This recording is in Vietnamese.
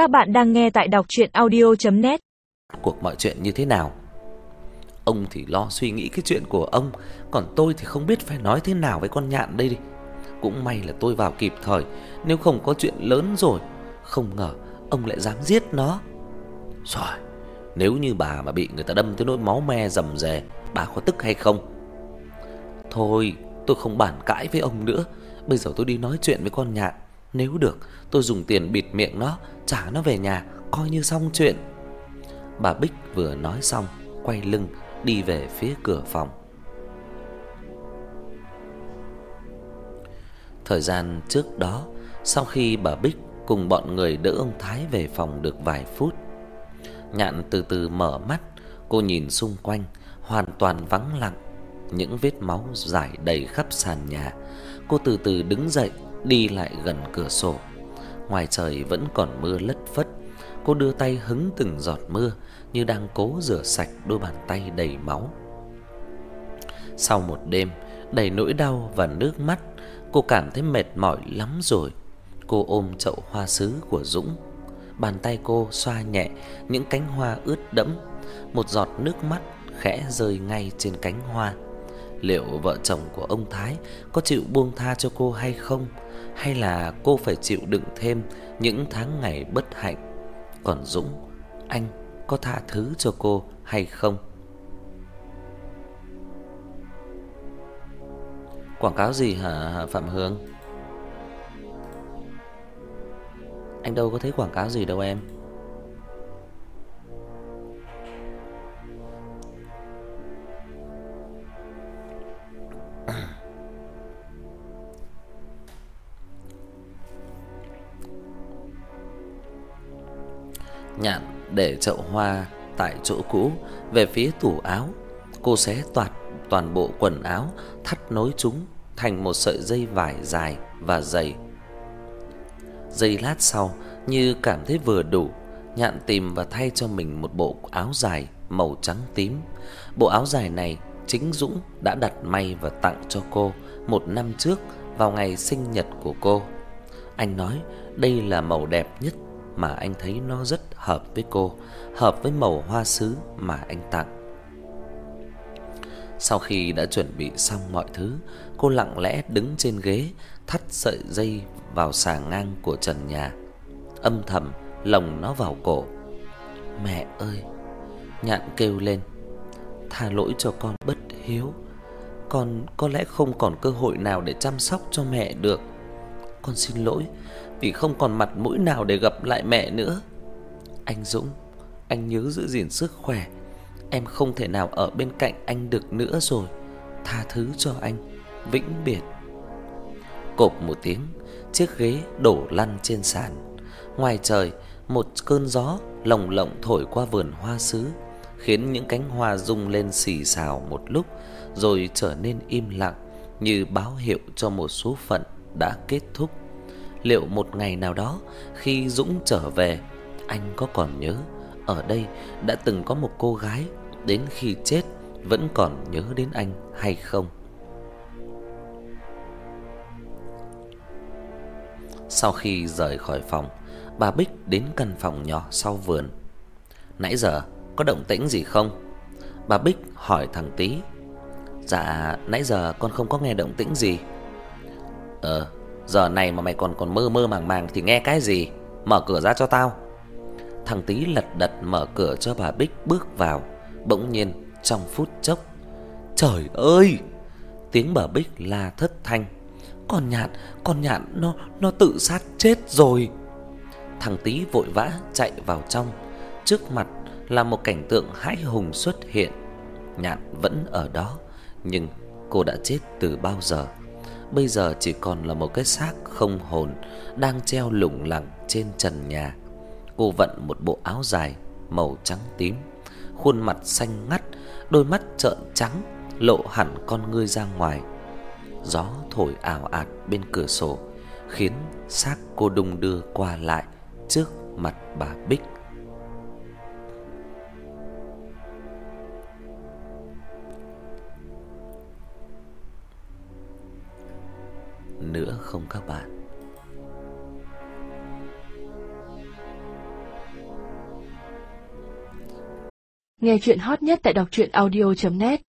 Các bạn đang nghe tại đọc audio net Cuộc mọi chuyện như thế nào? Ông thì lo suy nghĩ cái chuyện của ông, còn tôi thì không biết phải nói thế nào với con nhạn đây đi. Cũng may là tôi vào kịp thời, nếu không có chuyện lớn rồi, không ngờ ông lại dám giết nó. Rồi, nếu như bà mà bị người ta đâm tới nỗi máu me rầm rè bà có tức hay không? Thôi, tôi không bàn cãi với ông nữa, bây giờ tôi đi nói chuyện với con nhạn, nếu được tôi dùng tiền bịt miệng nó, trả nó về nhà coi như xong chuyện. Bà Bích vừa nói xong, quay lưng đi về phía cửa phòng. Thời gian trước đó, sau khi bà Bích cùng bọn người đỡ ông Thái về phòng được vài phút, Nhạn từ từ mở mắt, cô nhìn xung quanh, hoàn toàn vắng lặng, những vết máu rải đầy khắp sàn nhà. Cô từ từ đứng dậy, đi lại gần cửa sổ. Ngoài trời vẫn còn mưa lất phất. Cô đưa tay hứng từng giọt mưa như đang cố rửa sạch đôi bàn tay đầy máu. Sau một đêm đầy nỗi đau và nước mắt, cô cảm thấy mệt mỏi lắm rồi. Cô ôm chậu hoa sứ của Dũng. Bàn tay cô xoa nhẹ những cánh hoa ướt đẫm, một giọt nước mắt khẽ rơi ngay trên cánh hoa. Liệu vợ chồng của ông Thái có chịu buông tha cho cô hay không? Hay là cô phải chịu đựng thêm những tháng ngày bất hạnh? Còn Dũng, anh có tha thứ cho cô hay không? Quảng cáo gì hả Phạm Hương? Anh đâu có thấy quảng cáo gì đâu em. Nhạn để chậu hoa tại chỗ cũ về phía tủ áo. Cô xé toạc toàn bộ quần áo, thắt nối chúng thành một sợi dây vải dài và dày. Giây lát sau, như cảm thấy vừa đủ, Nhạn tìm và thay cho mình một bộ áo dài màu trắng tím. Bộ áo dài này chính Dũng đã đặt may và tặng cho cô một năm trước vào ngày sinh nhật của cô. Anh nói đây là màu đẹp nhất mà anh thấy nó rất hợp với cô, hợp với màu hoa sứ mà anh tặng. Sau khi đã chuẩn bị xong mọi thứ, cô lặng lẽ đứng trên ghế, thắt sợi dây vào xà ngang của trần nhà, âm thầm lồng nó vào cổ. "Mẹ ơi!" Nhạn kêu lên. "Tha lỗi cho con bất hiếu. Con có lẽ không còn cơ hội nào để chăm sóc cho mẹ được. Con xin lỗi vì không còn mặt mũi nào để gặp lại mẹ nữa. Anh Dũng, anh nhớ giữ gìn sức khỏe. Em không thể nào ở bên cạnh anh được nữa rồi. Tha thứ cho anh, vĩnh biệt." Cộp một tiếng, chiếc ghế đổ lăn trên sàn. Ngoài trời, một cơn gió lồng lộng thổi qua vườn hoa sứ, khiến những cánh hoa rung lên xì xào một lúc rồi trở nên im lặng như báo hiệu cho một số phận đã kết thúc. Liệu một ngày nào đó khi Dũng trở về, anh có còn nhớ ở đây đã từng có một cô gái đến khi chết vẫn còn nhớ đến anh hay không? Sau khi rời khỏi phòng, bà Bích đến căn phòng nhỏ sau vườn. Nãy giờ có động tĩnh gì không? Bà Bích hỏi thằng Tí. Dạ, nãy giờ con không có nghe động tĩnh gì. Ờ, giờ này mà mày còn còn mơ mơ màng màng thì nghe cái gì? Mở cửa ra cho tao. Thằng Tí lật đật mở cửa cho bà Bích bước vào. Bỗng nhiên trong phút chốc, trời ơi! Tiếng bà Bích la thất thanh. Con nhạn, con nhạn nó nó tự sát chết rồi. Thằng Tí vội vã chạy vào trong, trước mặt là một cảnh tượng hãi hùng xuất hiện. Nhạn vẫn ở đó, nhưng cô đã chết từ bao giờ? Bây giờ chỉ còn là một cái xác không hồn đang treo lủng lẳng trên trần nhà. Cô vận một bộ áo dài màu trắng tím, khuôn mặt xanh ngắt, đôi mắt trợn trắng, lộ hẳn con ngươi ra ngoài. Gió thổi ảo ạt bên cửa sổ, khiến xác cô đung đưa qua lại trước mặt bà Bích. nữa không các bạn? Nghe chuyện hot nhất tại đọc truyện audio.net